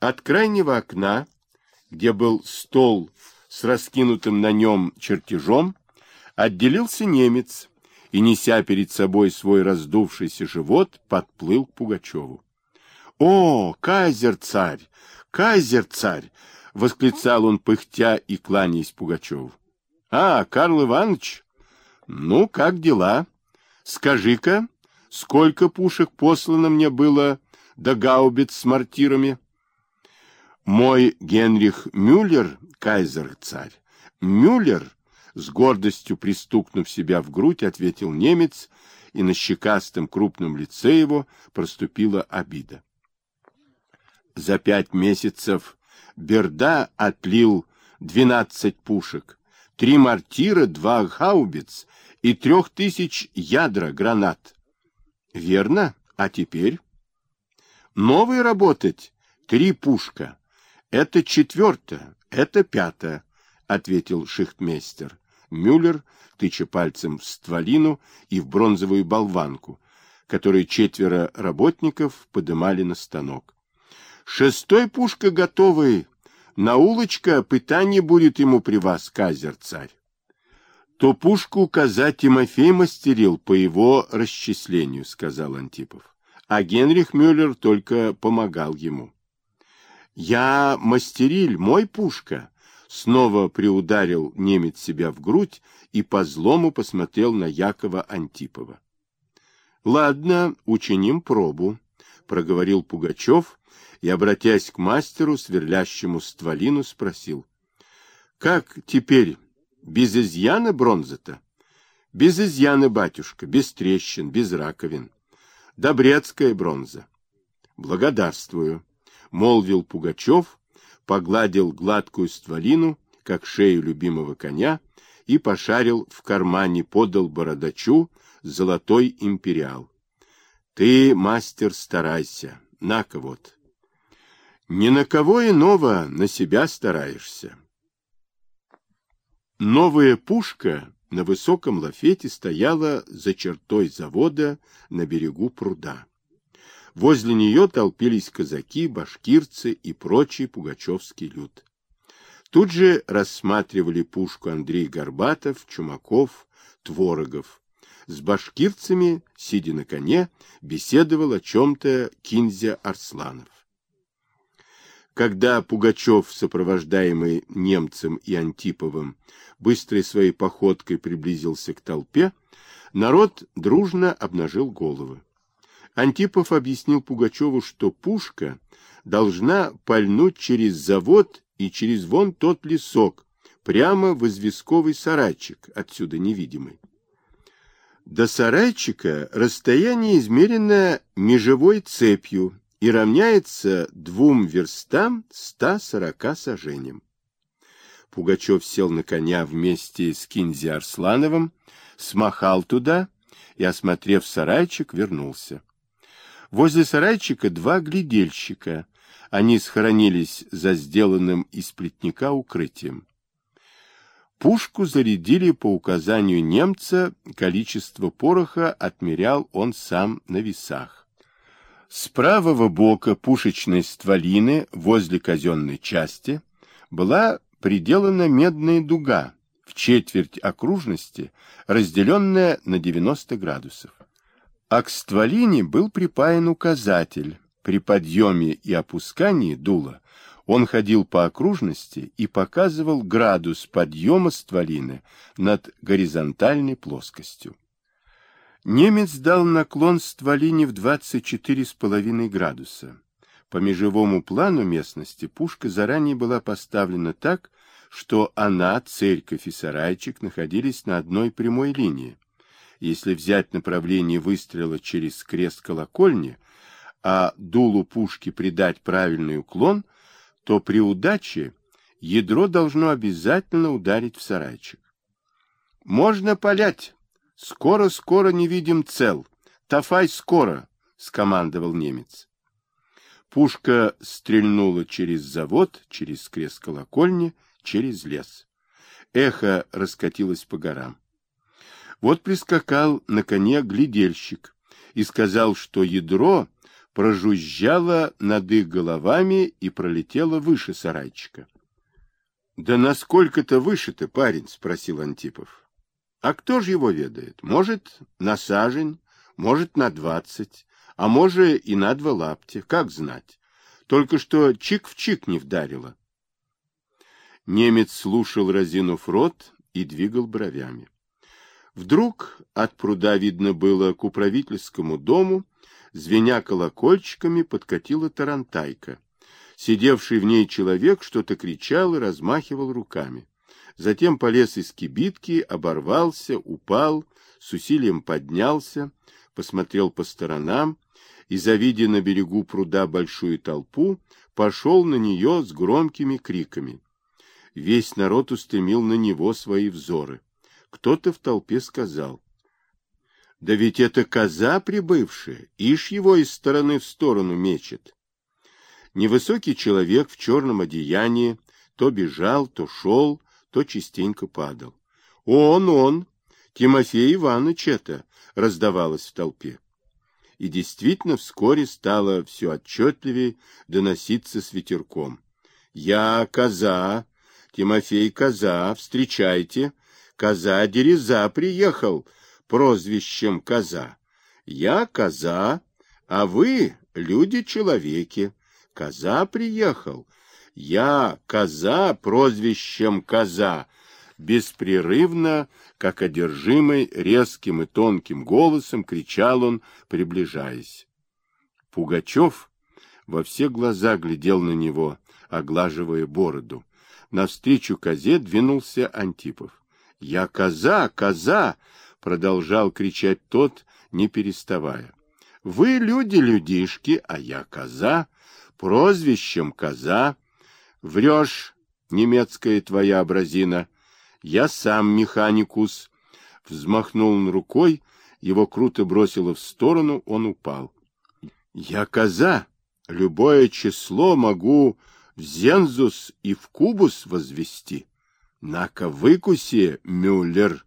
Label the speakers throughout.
Speaker 1: От крайнего окна, где был стол с раскинутым на нем чертежом, отделился немец и, неся перед собой свой раздувшийся живот, подплыл к Пугачеву. — О, кайзер-царь! Кайзер-царь! — восклицал он, пыхтя и кланяясь Пугачеву. — А, Карл Иванович, ну, как дела? Скажи-ка, сколько пушек послано мне было до гаубиц с мортирами? Мой Генрих Мюллер, кайзер-царь, Мюллер, с гордостью пристукнув себя в грудь, ответил немец, и на щекастом крупном лице его проступила обида. За пять месяцев Берда отлил двенадцать пушек, три мортира, два гаубиц и трех тысяч ядра гранат. Верно? А теперь? Новые работать три пушка. Это четвертое, это пятое, ответил шихтмейстер. Мюллер, тыча пальцем в стволину и в бронзовую болванку, которые четверо работников подымали на станок. Шестой пушка готовый. На улочка пытание будет ему при вас, казер-царь. То пушку каза Тимофей мастерил по его расчислению, сказал Антипов. А Генрих Мюллер только помогал ему. Я мастериль, мой пушка. Снова приударил немец себя в грудь и по злому посмотрел на Якова Антипова. Ладно, учиним пробу, проговорил Пугачев и, обратясь к мастеру, сверлящему стволину, спросил. — Как теперь, без изъяна бронза-то? — Без изъяна, батюшка, без трещин, без раковин. Добрецкая бронза. — Благодарствую, — молвил Пугачев, погладил гладкую стволину, как шею любимого коня, и пошарил в кармане, подал бородачу золотой империал. — Ты, мастер, старайся, на-ка вот. Ни на кого иного на себя стараешься. Новая пушка на высоком лафете стояла за чертой завода на берегу пруда. Возле нее толпились казаки, башкирцы и прочий пугачевский люд. Тут же рассматривали пушку Андрей Горбатов, Чумаков, Творогов. С башкирцами, сидя на коне, беседовал о чем-то Кинзя Арсланов. Когда Пугачев, сопровождаемый немцем и Антиповым, быстрой своей походкой приблизился к толпе, народ дружно обнажил головы. Антипов объяснил Пугачеву, что пушка должна пальнуть через завод и через вон тот лесок, прямо в известковый сарайчик, отсюда невидимый. До сарайчика расстояние измерено межевой цепью и равняется двум верстам 140 саженям. Пугачев сел на коня вместе с Кинзи Арслановым, смахал туда и, осмотрев сарайчик, вернулся. Возле сарайчика два глядельщика. Они схоронились за сделанным из плетника укрытием. Пушку зарядили по указанию немца, количество пороха отмерял он сам на весах. С правого бока пушечной стволины возле казенной части была приделана медная дуга в четверть окружности, разделенная на 90 градусов. А к стволине был припаян указатель. При подъеме и опускании дула он ходил по окружности и показывал градус подъема стволины над горизонтальной плоскостью. Немец дал наклон стволине в 24,5 градуса. По межевому плану местности пушка заранее была поставлена так, что она, церковь и сарайчик находились на одной прямой линии. Если взять направление выстрела через крест колокольни, а дулу пушки придать правильный уклон, то при удаче ядро должно обязательно ударить в сарайчик. «Можно палять!» Скоро-скоро не видим цел. Тафай скоро, скомандовал немец. Пушка стрельнула через завод, через крест колокольни, через лес. Эхо раскатилось по горам. Вот прискакал на коне глядельщик и сказал, что ядро прожужжала над их головами и пролетела выше сарайчика. — Да насколько-то выше-то, парень? — спросил Антипов. — А кто же его ведает? Может, на сажень, может, на двадцать, а может, и на два лаптя. Как знать? Только что чик в чик не вдарило. Немец слушал, разинув рот, и двигал бровями. Вдруг от пруда видно было к управительскому дому, звеня колокольчиками, подкатила тарантайка. Сидевший в ней человек что-то кричал и размахивал руками. Затем полез из кибитки, оборвался, упал, с усилием поднялся, посмотрел по сторонам и, завидя на берегу пруда большую толпу, пошел на нее с громкими криками. Весь народ устремил на него свои взоры. Кто-то в толпе сказал, да ведь это коза прибывшая, ишь его из стороны в сторону мечет. Невысокий человек в черном одеянии то бежал, то шел, то частенько падал. «Он, он! Тимофей Иванович это!» — раздавалось в толпе. И действительно вскоре стало все отчетливее доноситься с ветерком. «Я коза! Тимофей коза! Встречайте! Коза Дереза приехал!» прозвищем Коза. Я Коза, а вы люди-человеки. Коза приехал. Я Коза прозвищем Коза. Беспрерывно, как одержимый, резким и тонким голосом кричал он, приближаясь. Пугачев во все глаза глядел на него, оглаживая бороду. Навстречу козе двинулся Антипов. — Я коза, коза! — продолжал кричать тот, не переставая. — Вы люди-людишки, а я коза, прозвищем коза. Врешь, немецкая твоя образина. Я сам механикус. Взмахнул он рукой, его круто бросило в сторону, он упал. — Я коза, любое число могу в зензус и в кубус возвести. На-ка выкуси, Мюллер,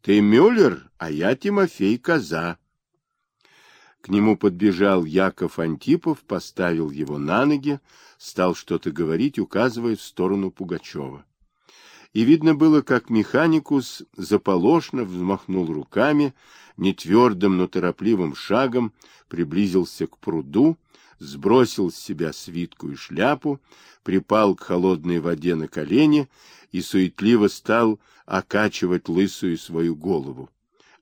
Speaker 1: ты Мюллер, а я Тимофей Коза. К нему подбежал Яков Антипов, поставил его на ноги, стал что-то говорить, указывая в сторону Пугачева. И видно было, как механикус заполошно взмахнул руками, нетвердым, но торопливым шагом приблизился к пруду, сбросил с себя свитку и шляпу, припал к холодной воде на колени и суетливо стал окачивать лысую свою голову.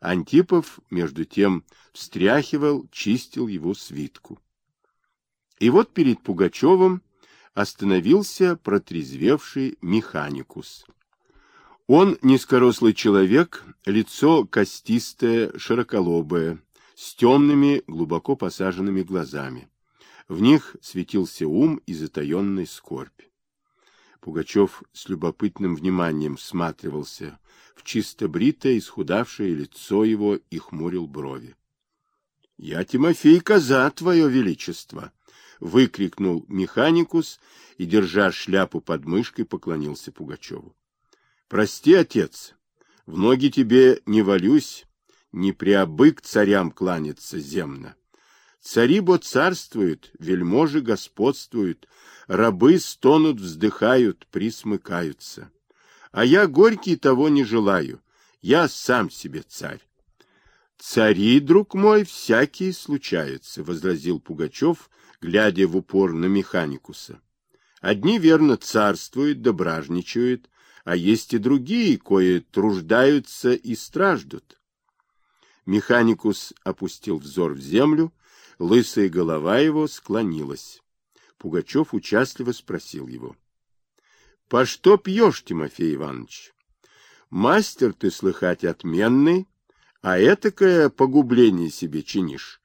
Speaker 1: Антипов, между тем, встряхивал, чистил его свитку. И вот перед Пугачевым остановился протрезвевший механикус. Он низкорослый человек, лицо костистое, широколобое, с темными, глубоко посаженными глазами. В них светился ум и затаенный скорбь. Пугачев с любопытным вниманием всматривался в чисто бритое, исхудавшее лицо его и хмурил брови. — Я Тимофей Коза, твое величество! — выкрикнул механикус и, держа шляпу под мышкой, поклонился Пугачеву. — Прости, отец, в ноги тебе не валюсь, не приобык царям кланяться земно. Цари бо царствуют, вельможи господствуют, рабы стонут, вздыхают, присмыкаются. А я горький того не желаю, я сам себе царь. Цари, друг мой, всякие случаются, — возразил Пугачев, глядя в упор на механикуса. Одни верно царствуют, дображничают, а есть и другие, кое труждаются и страждут. Механикус опустил взор в землю, лысая голова его склонилась. Пугачев участливо спросил его. — По что пьешь, Тимофей Иванович? Мастер ты, слыхать, отменный, а этакое погубление себе чинишь.